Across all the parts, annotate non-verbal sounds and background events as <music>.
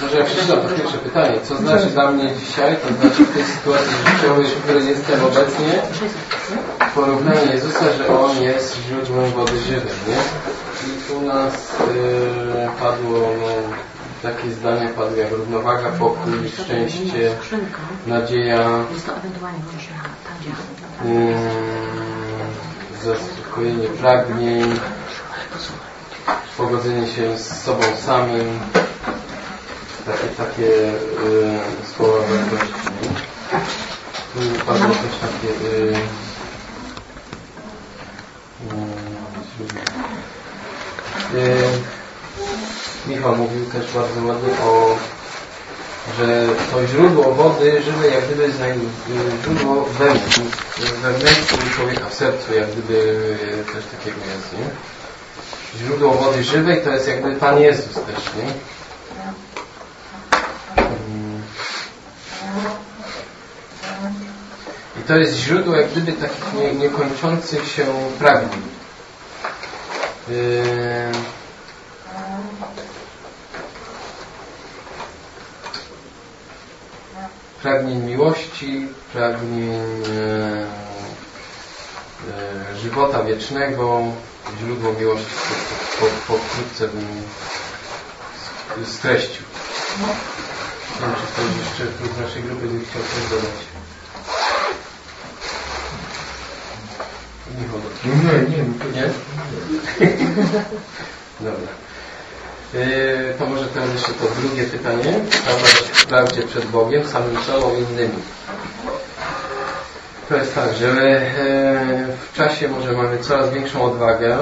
Może jak przeczytam to pierwsze pytanie, co znaczy dla mnie dzisiaj, to znaczy w tej sytuacji życiowej, w której jestem obecnie, porównanie Jezusa, że On jest źródłem wody żywej, nie? I tu nas yy, padło, no, takie zdania padły jak równowaga, pokój, szczęście, nadzieja, yy, zaspokojenie pragnień, pogodzenie się z sobą samym, takie, takie yy, słowa wartości. Tu padło też takie yy, yy, Michał mówił też bardzo ładnie o że to źródło wody żywej jak gdyby źródło wewnątrz, wewnętrznym człowieka w sercu jak gdyby też takiego jest, nie? Źródło wody żywej to jest jakby Pan Jezus też, nie? I to jest źródło jak gdyby takich nie, niekończących się pragnień. Yy... Pragnień miłości, pragnień e, żywota wiecznego, źródło miłości pokrótce bym streścił. Nie wiem, czy ktoś jeszcze z naszej grupy by chciał coś dodać. Nie, nie, nie. Nie? <laughs> Dobra. Yy, to może teraz jeszcze to drugie pytanie. Prawda w prawdzie przed Bogiem, samym sobą i innymi. To jest tak, że yy, w czasie może mamy coraz większą odwagę.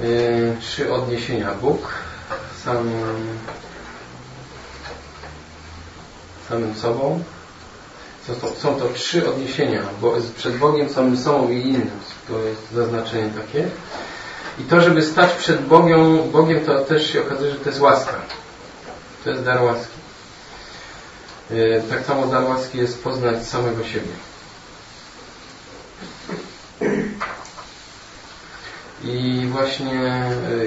Yy, trzy odniesienia. Bóg, sam, samym sobą, są to, są to trzy odniesienia, bo przed Bogiem, samym sobą i innym. To jest zaznaczenie takie. I to, żeby stać przed Bogiem, Bogiem to też się okazuje, że to jest łaska. To jest dar łaski. Tak samo dar łaski jest poznać samego siebie. I właśnie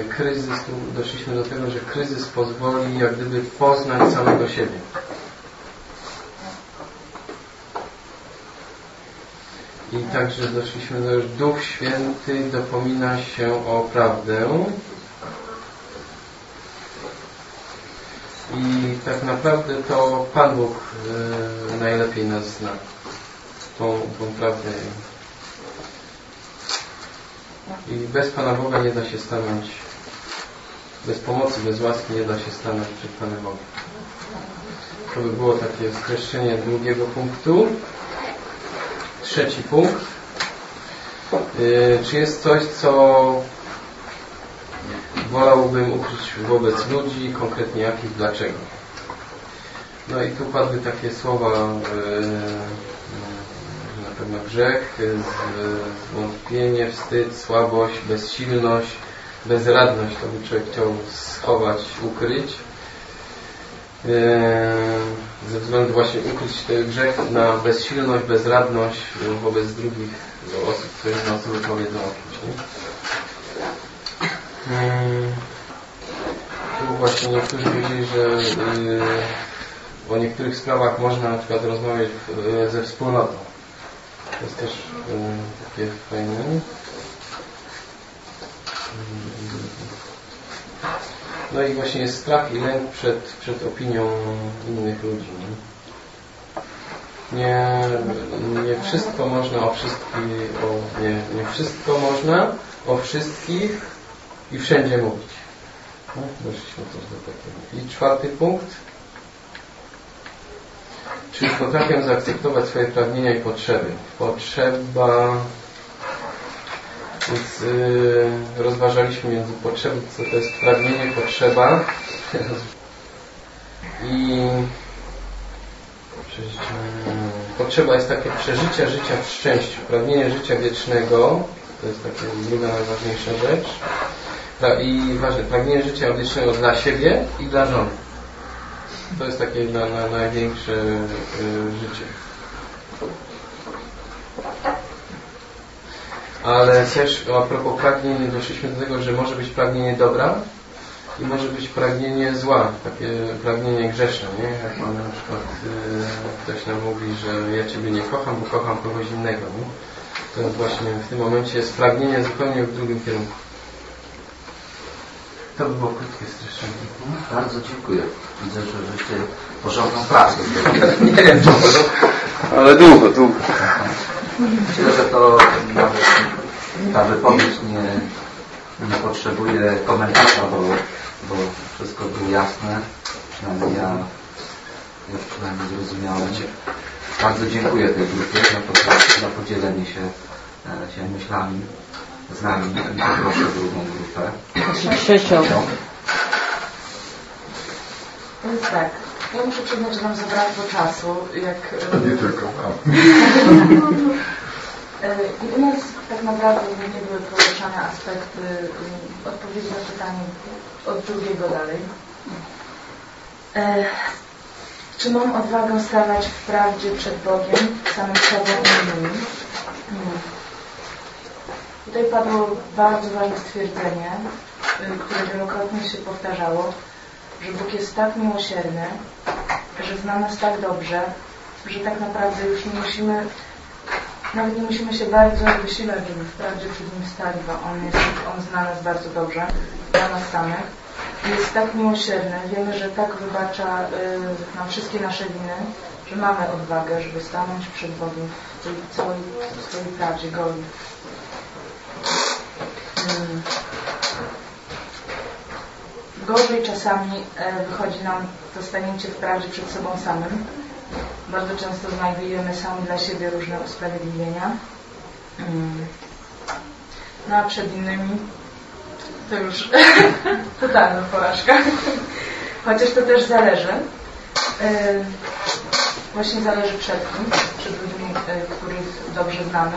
kryzys, tu doszliśmy do tego, że kryzys pozwoli jak gdyby poznać samego siebie. I także doszliśmy do już Duch Święty dopomina się o prawdę. I tak naprawdę to Pan Bóg y, najlepiej nas zna. Tą, tą prawdę. I bez Pana Boga nie da się stanąć, bez pomocy, bez łaski nie da się stanąć przed Panem Bogiem. To by było takie skreślenie drugiego punktu. Trzeci punkt. Yy, czy jest coś, co wolałbym ukryć wobec ludzi, konkretnie jakich, dlaczego? No i tu padły takie słowa, yy, na pewno grzech, zwątpienie, wstyd, słabość, bezsilność, bezradność, to by człowiek chciał schować, ukryć. Ze względu właśnie ukryć ten grzech na bezsilność, bezradność wobec drugich osób, które osoby powiedzą o kimś. Nie? Yy, tu właśnie niektórzy powiedzieli, że yy, o niektórych sprawach można na przykład rozmawiać ze wspólnotą. To jest też takie fajne. No i właśnie jest strach i lęk przed, przed opinią innych ludzi. Nie, nie wszystko można o wszystkich, nie, nie wszystko można o wszystkich i wszędzie mówić. No, doszliśmy też do takiego. I czwarty punkt. Czy potrafię zaakceptować swoje pragnienia i potrzeby? Potrzeba więc yy, rozważaliśmy między potrzebą, co to jest pragnienie, potrzeba. I potrzeba jest takie przeżycie życia w szczęściu. Pragnienie życia wiecznego to jest taka druga najważniejsza rzecz. I ważne, pragnienie życia wiecznego dla siebie i dla żony. To jest takie na, na największe y, życie. ale też a propos pragnień doszliśmy do tego, że może być pragnienie dobra i może być pragnienie zła, takie pragnienie grzeszne, nie? Jak na przykład y, ktoś nam mówi, że ja Ciebie nie kocham, bo kocham kogoś innego, nie? To właśnie w tym momencie jest pragnienie zupełnie w drugim kierunku. To by było krótkie streszczenie. Bardzo dziękuję. Widzę, że żeście porządną pracę. Nie wiem, czy. Ale długo, długo. Myślę, że to nawet ta wypowiedź nie, nie potrzebuje komentarza, bo, bo wszystko było jasne. Przynajmniej ja, ja przynajmniej zrozumiałem. Bardzo dziękuję tej grupie za, podzielenie się, e, się myślami z nami i poproszę drugą grupę. Więc tak, ja muszę przyznać, że nam zabrakło czasu, jak... Nie tylko wam. <laughs> E, I u nas tak naprawdę nie były poruszane aspekty y, odpowiedzi na pytanie od drugiego dalej. E, Czy mam odwagę stawać w prawdzie przed Bogiem, samym sobą i innymi? Tutaj padło bardzo ważne stwierdzenie, które wielokrotnie się powtarzało, że Bóg jest tak miłosierny, że zna nas tak dobrze, że tak naprawdę już nie musimy, nawet nie musimy się bardzo wysilać, żeby wprawdzie przed Nim stali, bo On, jest, On zna nas bardzo dobrze, dla nas samych. Jest tak miłosierny, wiemy, że tak wybacza y, nam wszystkie nasze winy, że mamy odwagę, żeby stanąć przed Bogiem w tej całej swojej prawdzie, goli. Mm. Gorzej czasami e, wychodzi nam to stanięcie w prawdzie przed sobą samym. Bardzo często znajdujemy sami dla siebie różne usprawiedliwienia. Mm. No a przed innymi to już <laughs> totalna porażka. Chociaż to też zależy. E, Właśnie zależy przed kim, przed ludźmi, e, których dobrze znamy,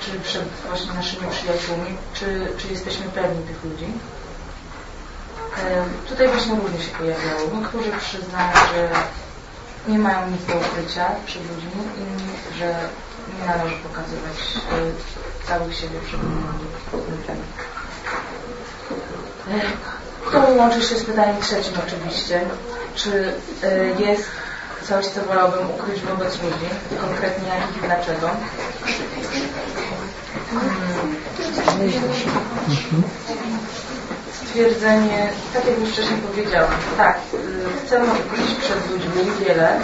czy przed właśnie naszymi przyjaciółmi, czy, czy jesteśmy pewni tych ludzi. Tutaj właśnie różnie się pojawiało. Niektórzy przyznają, że nie mają nic do ukrycia przed ludźmi, inni, że nie należy pokazywać e, całych siebie przed innymi ludźmi. To łączy się z pytaniem trzecim oczywiście. Czy e, jest coś, co wolałbym ukryć wobec ludzi? Konkretnie jak i dlaczego? Hmm stwierdzenie, tak jak już wcześniej powiedziałam, tak, y, chcemy ukryć przed ludźmi wiele, y,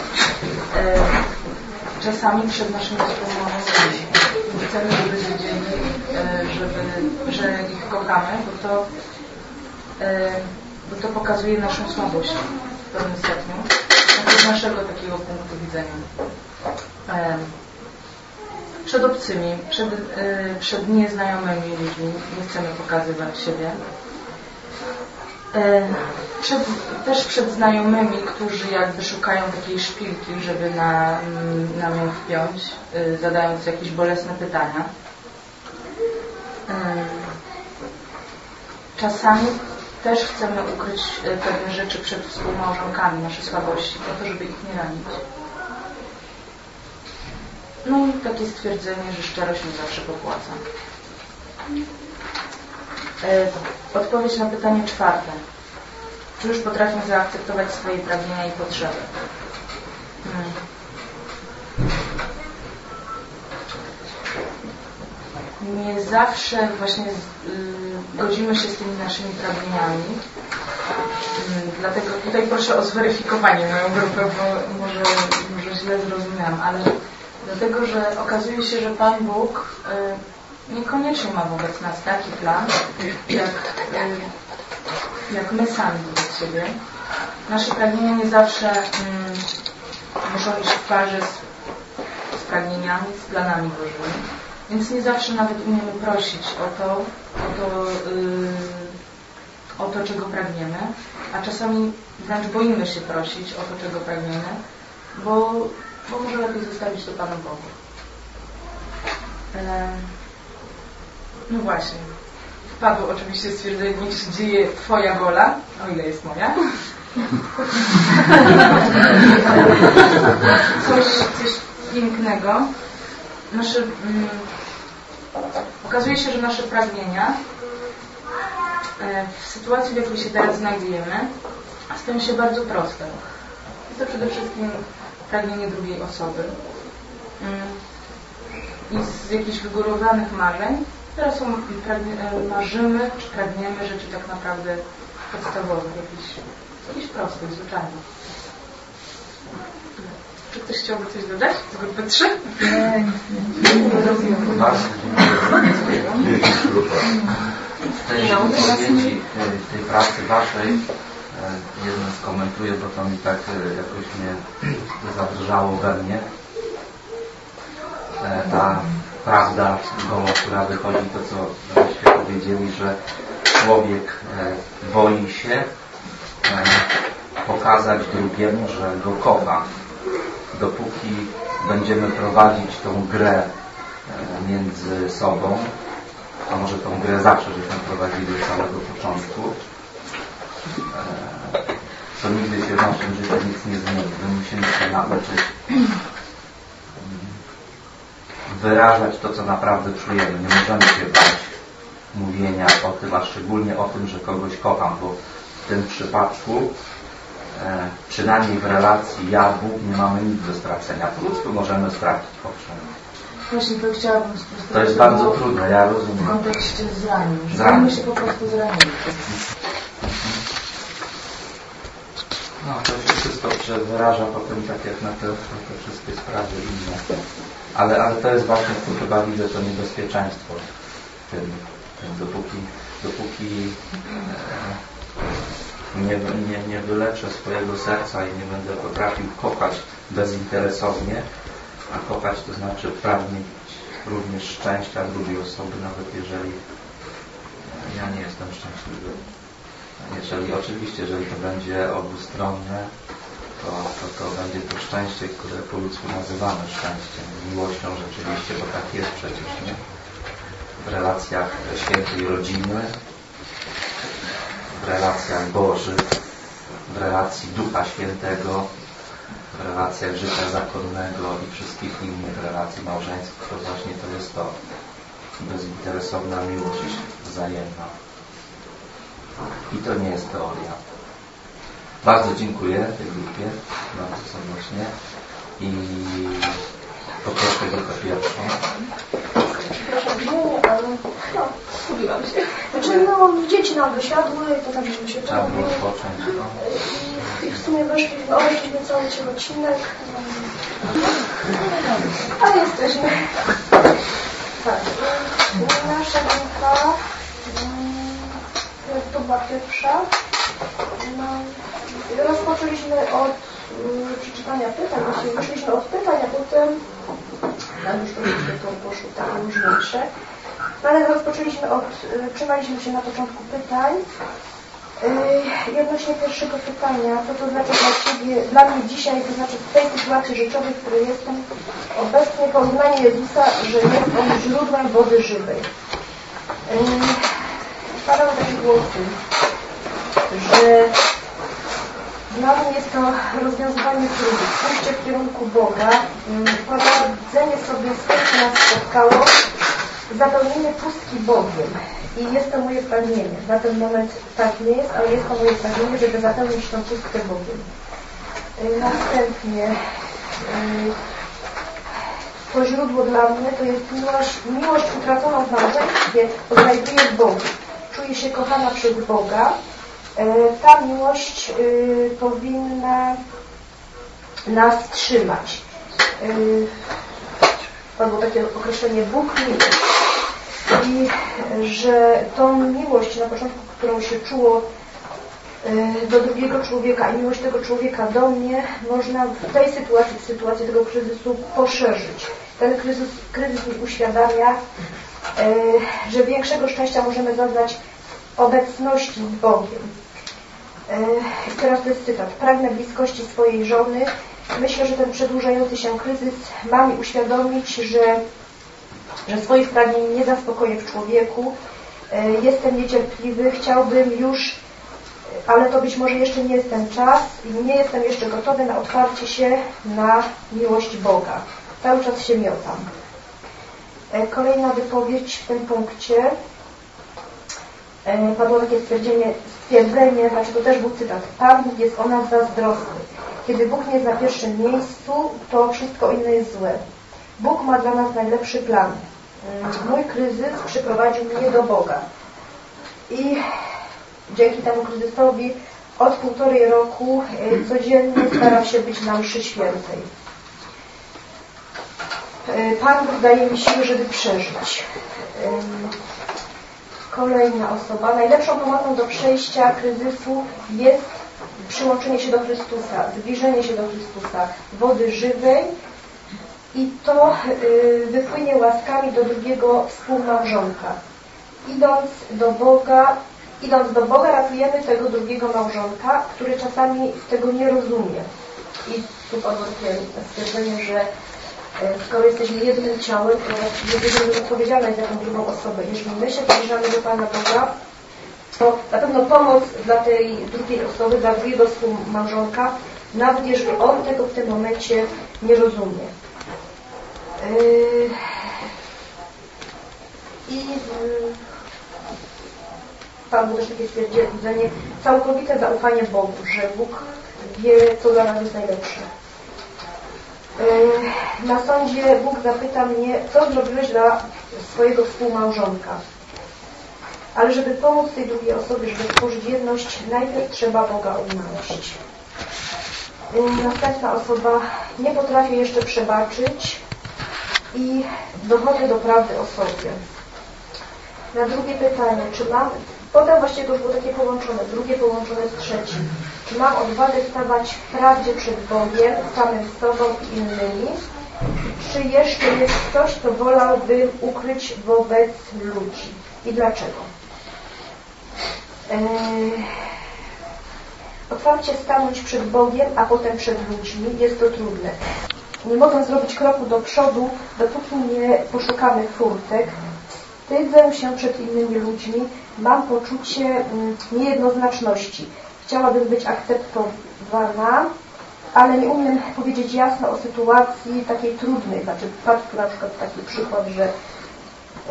czasami przed naszymi wspólnotami. Chcemy, żeby wiedzieli, y, żeby, że ich kochamy, bo to, bo to pokazuje naszą słabość w pewnym stopniu, z naszego takiego punktu widzenia. Przed obcymi, przed, przed nieznajomymi ludźmi nie chcemy pokazywać siebie. E, przed, też przed znajomymi, którzy jakby szukają takiej szpilki, żeby na, na mnie wpiąć, e, zadając jakieś bolesne pytania. E, czasami też chcemy ukryć pewne rzeczy przed współmałżonkami, nasze słabości, po to, żeby ich nie ranić. No i takie stwierdzenie, że szczerość nie zawsze popłaca. Odpowiedź na pytanie czwarte. Czy już potrafię zaakceptować swoje pragnienia i potrzeby? Hmm. Nie zawsze właśnie y, godzimy się z tymi naszymi pragnieniami. Hmm, dlatego tutaj proszę o zweryfikowanie moją grupę, bo może, może źle zrozumiałam, ale dlatego, że okazuje się, że Pan Bóg y, niekoniecznie ma wobec nas taki plan, jak, jak my sami wobec siebie. Nasze pragnienia nie zawsze mm, muszą iść w parze z, z pragnieniami, z planami Bożymi. Więc nie zawsze nawet umiemy prosić o to, o to, yy, o to, czego pragniemy, a czasami wręcz boimy się prosić o to, czego pragniemy, bo, bo może lepiej zostawić to Panu Bogu. Yy. No właśnie. Wpadło oczywiście stwierdzenie, niech się dzieje Twoja wola, o ile jest moja. <laughs> coś, coś pięknego. Nasze, mm, okazuje się, że nasze pragnienia e, w sytuacji, w jakiej się teraz znajdujemy, stają się bardzo proste. Jest to przede wszystkim pragnienie drugiej osoby. Mm. I z jakichś wygórowanych marzeń teraz są, e, marzymy, czy pragniemy rzeczy tak naprawdę podstawowych, jakichś, jakichś prostych, zwyczajnych. Czy ktoś chciałby coś dodać z grupy 3? Nie, nie. W tej wypowiedzi, tej pracy waszej e, jeden skomentuję, bo to mi tak e, jakoś mnie zadrżało we mnie. Ta prawda która wychodzi, to co żeście powiedzieli, że człowiek boi się pokazać drugiemu, że go kocha dopóki będziemy prowadzić tą grę e, między sobą, a może tą grę zawsze żeśmy prowadzili od samego początku, e, to nigdy się w naszym życiu nic nie zmieni. My musimy się nauczyć wyrażać to, co naprawdę czujemy. Nie możemy się bać mówienia o tym, a szczególnie o tym, że kogoś kocham, bo w tym przypadku E, przynajmniej w relacji ja, Bóg nie mamy nic do stracenia. Po ludzku możemy stracić. Właśnie to chciałabym To jest bardzo trudne, ja rozumiem. W kontekście zranień. Zranień się po prostu zranić. No, to się wszystko wyraża potem tak jak na te, na te wszystkie sprawy inne. Ale, ale to jest właśnie, tu chyba widzę to niebezpieczeństwo w tym, tym dopóki, dopóki e, nie, nie, nie wyleczę swojego serca i nie będę potrafił kochać bezinteresownie, a kochać to znaczy pragnieć również szczęścia drugiej osoby, nawet jeżeli ja nie jestem szczęśliwy. Jeżeli oczywiście, jeżeli to będzie obustronne, to, to, to będzie to szczęście, które po ludzku nazywamy szczęściem, miłością rzeczywiście, bo tak jest przecież, nie? W relacjach świętej rodziny, w relacjach Bożych, w relacji Ducha Świętego, w relacjach życia zakonnego i wszystkich innych relacji małżeńskich, to właśnie to jest to bezinteresowna miłość wzajemna. I to nie jest teoria. Bardzo dziękuję tej grupie, bardzo serdecznie i poproszę grupę pierwszą. Przepraszam, nie, ale no, Zgubiłam się. Znaczy, no, dzieci nam wysiadły, to tam żeśmy się Trzeba było odpocząć. No. I w sumie weszliśmy, obeszliśmy cały ten odcinek. A jesteśmy. Tak. Nasza grupa to była pierwsza. No, rozpoczęliśmy od przeczytania pytań, właściwie wyszliśmy od pytań, a potem tam już troszeczkę to poszło takie różniejsze. No ale rozpoczęliśmy od, y, trzymaliśmy się na początku pytań. Yy, odnośnie pierwszego pytania, co to znaczy dla Ciebie, dla mnie dzisiaj, to znaczy w tej sytuacji życiowej, w której jestem obecnie, porównanie Jezusa, że jest On źródłem wody żywej. Yy, padały takie głosy, że dla mnie jest to rozwiązywanie trudów, pójście w kierunku Boga, yy, prowadzenie sobie z tym, co nas spotkało, zapełnienie pustki Bogiem. I jest to moje pragnienie. Na ten moment tak nie jest, ale jest to moje pragnienie, żeby zapełnić tą pustkę Bogiem. Y, następnie y, to źródło dla mnie to jest miłość, miłość utraconą w małżeństwie, znajduję w Bogu. Czuję się kochana przez Boga. Y, ta miłość powinna nas trzymać. Padło takie określenie Bóg miłość i że tą miłość na początku, którą się czuło e, do drugiego człowieka i miłość tego człowieka do mnie można w tej sytuacji, w sytuacji tego kryzysu poszerzyć. Ten kryzys, kryzys mi uświadamia, e, że większego szczęścia możemy zaznać obecności z Bogiem. E, teraz to jest cytat. Pragnę bliskości swojej żony. Myślę, że ten przedłużający się kryzys ma mi uświadomić, że że swoich pragnień nie zaspokoję w człowieku. E, jestem niecierpliwy, chciałbym już, ale to być może jeszcze nie jest ten czas i nie jestem jeszcze gotowy na otwarcie się na miłość Boga. Cały czas się miotam. Kolejna wypowiedź w tym punkcie. Padło takie stwierdzenie, stwierdzenie, znaczy to też był cytat. Pan Bóg jest o nas zazdrosny. Kiedy Bóg nie jest na pierwszym miejscu, to wszystko inne jest złe. Bóg ma dla nas najlepszy plan. Mój kryzys przyprowadził mnie do Boga. I dzięki temu kryzysowi od półtorej roku e, codziennie staram się być na mszy świętej. E, Pan Bóg daje mi siły, żeby przeżyć. Kolejna osoba. Najlepszą pomocą do przejścia kryzysu jest przyłączenie się do Chrystusa, zbliżenie się do Chrystusa, wody żywej i to y, wypłynie łaskami do drugiego współmałżonka. Idąc do Boga, idąc do Boga ratujemy tego drugiego małżonka, który czasami tego nie rozumie. I tu takie stwierdzenie, że skoro jesteśmy jednym ciałem, to jesteśmy odpowiedzialni za tę drugą osobę. Jeżeli my się zbliżamy do Pana Boga, to na pewno pomoc dla tej drugiej osoby, dla drugiego współmałżonka, nawet jeżeli on tego w tym momencie nie rozumie. Yy, I yy, Pan też takie stwierdzenie, całkowite zaufanie Bogu, że Bóg wie, co dla nas jest najlepsze. Yy, na sądzie Bóg zapyta mnie, co zrobiłeś dla swojego współmałżonka. Ale żeby pomóc tej drugiej osobie, żeby stworzyć jedność, najpierw trzeba Boga umarzyć. Następna osoba nie potrafi jeszcze przebaczyć, i dochodzę do prawdy o sobie. Na drugie pytanie, czy mam, potem właściwie to już było takie połączone, drugie połączone z trzecim. Czy mam odwagę stawać w prawdzie przed Bogiem, samym sobą i innymi? Czy jeszcze jest coś, co wolałbym ukryć wobec ludzi? I dlaczego? Eee, otwarcie stanąć przed Bogiem, a potem przed ludźmi jest to trudne nie mogę zrobić kroku do przodu, dopóki nie poszukamy furtek. Wstydzę się przed innymi ludźmi, mam poczucie mm, niejednoznaczności. Chciałabym być akceptowana, ale nie umiem powiedzieć jasno o sytuacji takiej trudnej. Znaczy, patrz na przykład taki przykład, że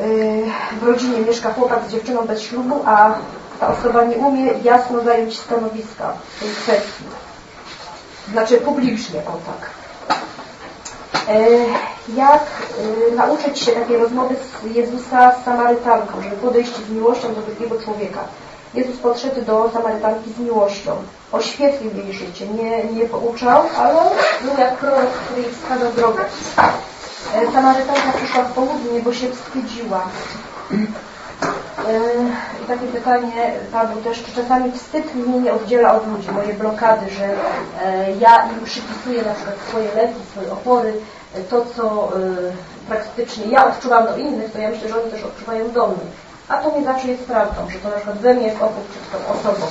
yy, w rodzinie mieszka chłopak z dziewczyną bez ślubu, a ta osoba nie umie jasno zająć stanowiska w tej kwestii. Znaczy publicznie, o tak. E, jak e, nauczyć się takiej rozmowy z Jezusa z Samarytanką, żeby podejść z miłością do drugiego człowieka. Jezus podszedł do Samarytanki z miłością. Oświetlił jej życie. Nie, nie pouczał, ale był jak prorok, który jej wskazał drogę. E, Samarytanka przyszła w południe, bo się wstydziła. I takie pytanie padło też, czy czasami wstyd mnie nie oddziela od ludzi, moje blokady, że ja im przypisuję na przykład swoje leki, swoje opory, to, co praktycznie ja odczuwam do innych, to ja myślę, że oni też odczuwają do mnie. A to nie zawsze jest prawdą, że to na przykład we mnie jest opór przed tą osobą.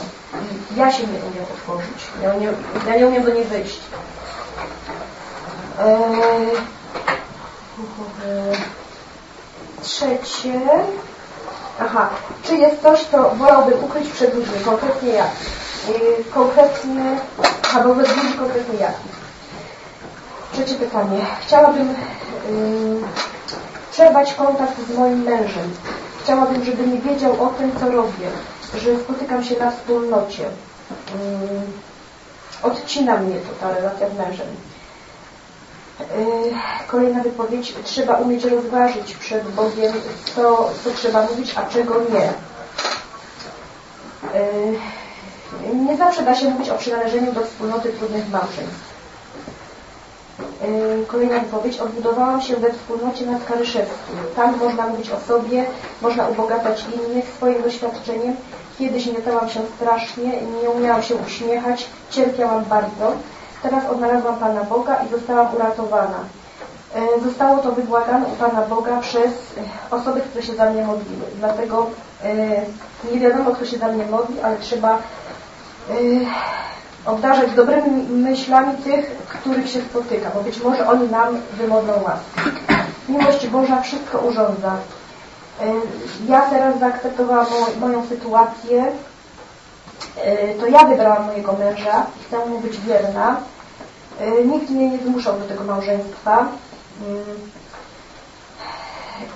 I ja się nie umiem otworzyć. Ja nie, ja nie umiem do niej wyjść. Eee, trzecie. Aha. Czy jest coś, co wolałbym ukryć przed ludźmi? Konkretnie jak? Eee, konkretnie, albo we ludzi konkretnie jaki? Trzecie pytanie. Chciałabym yy, przerwać kontakt z moim mężem. Chciałabym, żeby nie wiedział o tym, co robię, że spotykam się na wspólnocie. Yy, odcina mnie to ta relacja z mężem. Kolejna wypowiedź. Trzeba umieć rozważyć przed Bogiem, co, co trzeba mówić, a czego nie. Nie zawsze da się mówić o przynależeniu do wspólnoty trudnych małżeństw. E, kolejna wypowiedź. Odbudowałam się we wspólnocie nad Karyszewskim. Tam można mówić o sobie, można ubogacać innych swoim doświadczeniem. Kiedyś miotałam się strasznie, nie umiałam się uśmiechać, cierpiałam bardzo. Teraz odnalazłam Pana Boga i zostałam uratowana. E, zostało to wybłagane u Pana Boga przez e, osoby, które się za mnie modliły. Dlatego nie wiadomo, kto się za mnie modli, ale trzeba obdarzać dobrymi myślami tych, których się spotyka, bo być może oni nam wymodlą łaskę. Miłość Boża wszystko urządza. Ja teraz zaakceptowałam moją sytuację, e, to ja wybrałam mojego męża i chcę mu być wierna. E, nikt mnie nie zmuszał do tego małżeństwa.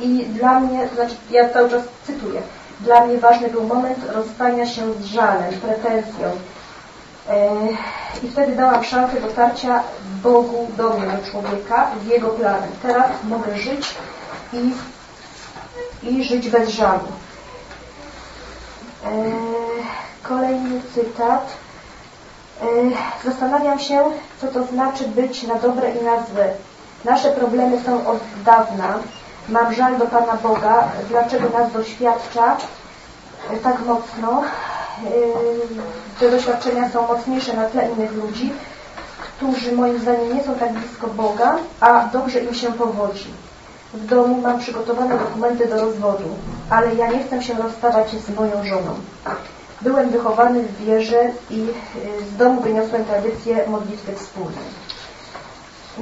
I dla mnie, to znaczy ja cały czas cytuję, dla mnie ważny był moment rozstania się z żalem, pretensją. E, I wtedy dałam szansę dotarcia Bogu do mnie, do człowieka, z Jego planem. Teraz mogę żyć i, i żyć bez żalu. E, kolejny cytat. E, zastanawiam się, co to znaczy być na dobre i na złe. Nasze problemy są od dawna. Mam żal do Pana Boga, dlaczego nas doświadcza tak mocno. Te doświadczenia są mocniejsze na tle innych ludzi, którzy moim zdaniem nie są tak blisko Boga, a dobrze im się powodzi. W domu mam przygotowane dokumenty do rozwodu, ale ja nie chcę się rozstawać z moją żoną. Byłem wychowany w wierze i z domu wyniosłem tradycję modlitwy wspólnej.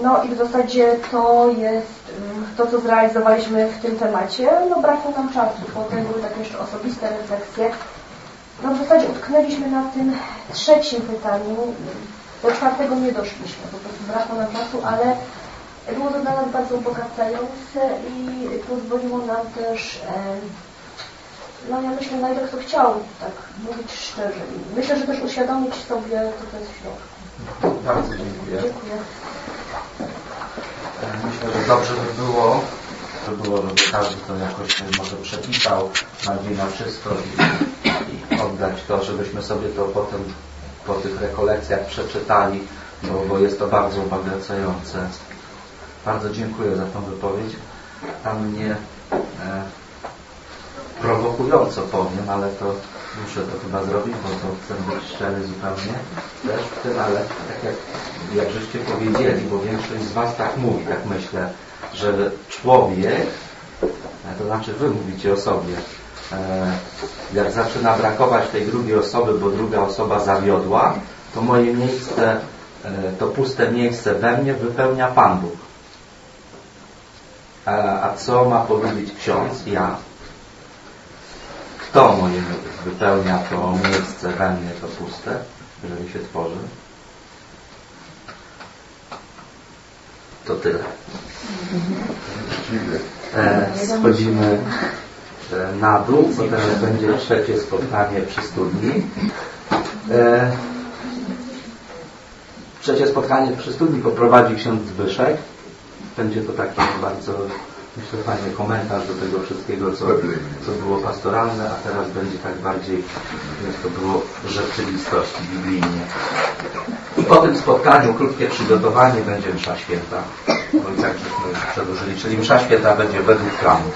No i w zasadzie to jest to, co zrealizowaliśmy w tym temacie. No brakło nam czasu. Potem były takie jeszcze osobiste refleksje. No w zasadzie utknęliśmy na tym trzecim pytaniu. Do czwartego nie doszliśmy, po prostu brakło nam czasu, ale było to dla nas bardzo ubogacające i pozwoliło nam też, no ja myślę, na ile kto chciał tak mówić szczerze. Myślę, że też uświadomić sobie, co to jest w środku. Bardzo dziękuję. Dziękuję. Myślę, że dobrze by było, by było, żeby każdy to jakoś może przepisał bardziej na wszystko i, i oddać to, żebyśmy sobie to potem po tych rekolekcjach przeczytali, bo, bo jest to bardzo ubogacające. Bardzo dziękuję za tą wypowiedź. Tam mnie e, prowokująco powiem, ale to muszę to chyba zrobić, bo to chcę być szczery zupełnie też w tym, ale tak jak, jak żeście powiedzieli, bo większość z Was tak mówi, tak myślę, że człowiek, to znaczy Wy mówicie o sobie, e, jak zaczyna brakować tej drugiej osoby, bo druga osoba zawiodła, to moje miejsce, e, to puste miejsce we mnie wypełnia Pan Bóg. A co ma powiedzieć ksiądz? Ja. Kto moje wypełnia to miejsce we mnie, to puste, jeżeli się tworzy? To tyle. E, schodzimy e, na dół, bo teraz będzie trzecie spotkanie przy studni. E, trzecie spotkanie przy studni poprowadzi ksiądz Zbyszek. Będzie to taki bardzo myślę fajny komentarz do tego wszystkiego, co, co było pastoralne, a teraz będzie tak bardziej, jak to było w rzeczywistości biblijnie. I po tym spotkaniu krótkie przygotowanie będzie msza święta. Bo i tak żeśmy przedłużyli, czyli msza święta będzie według planu.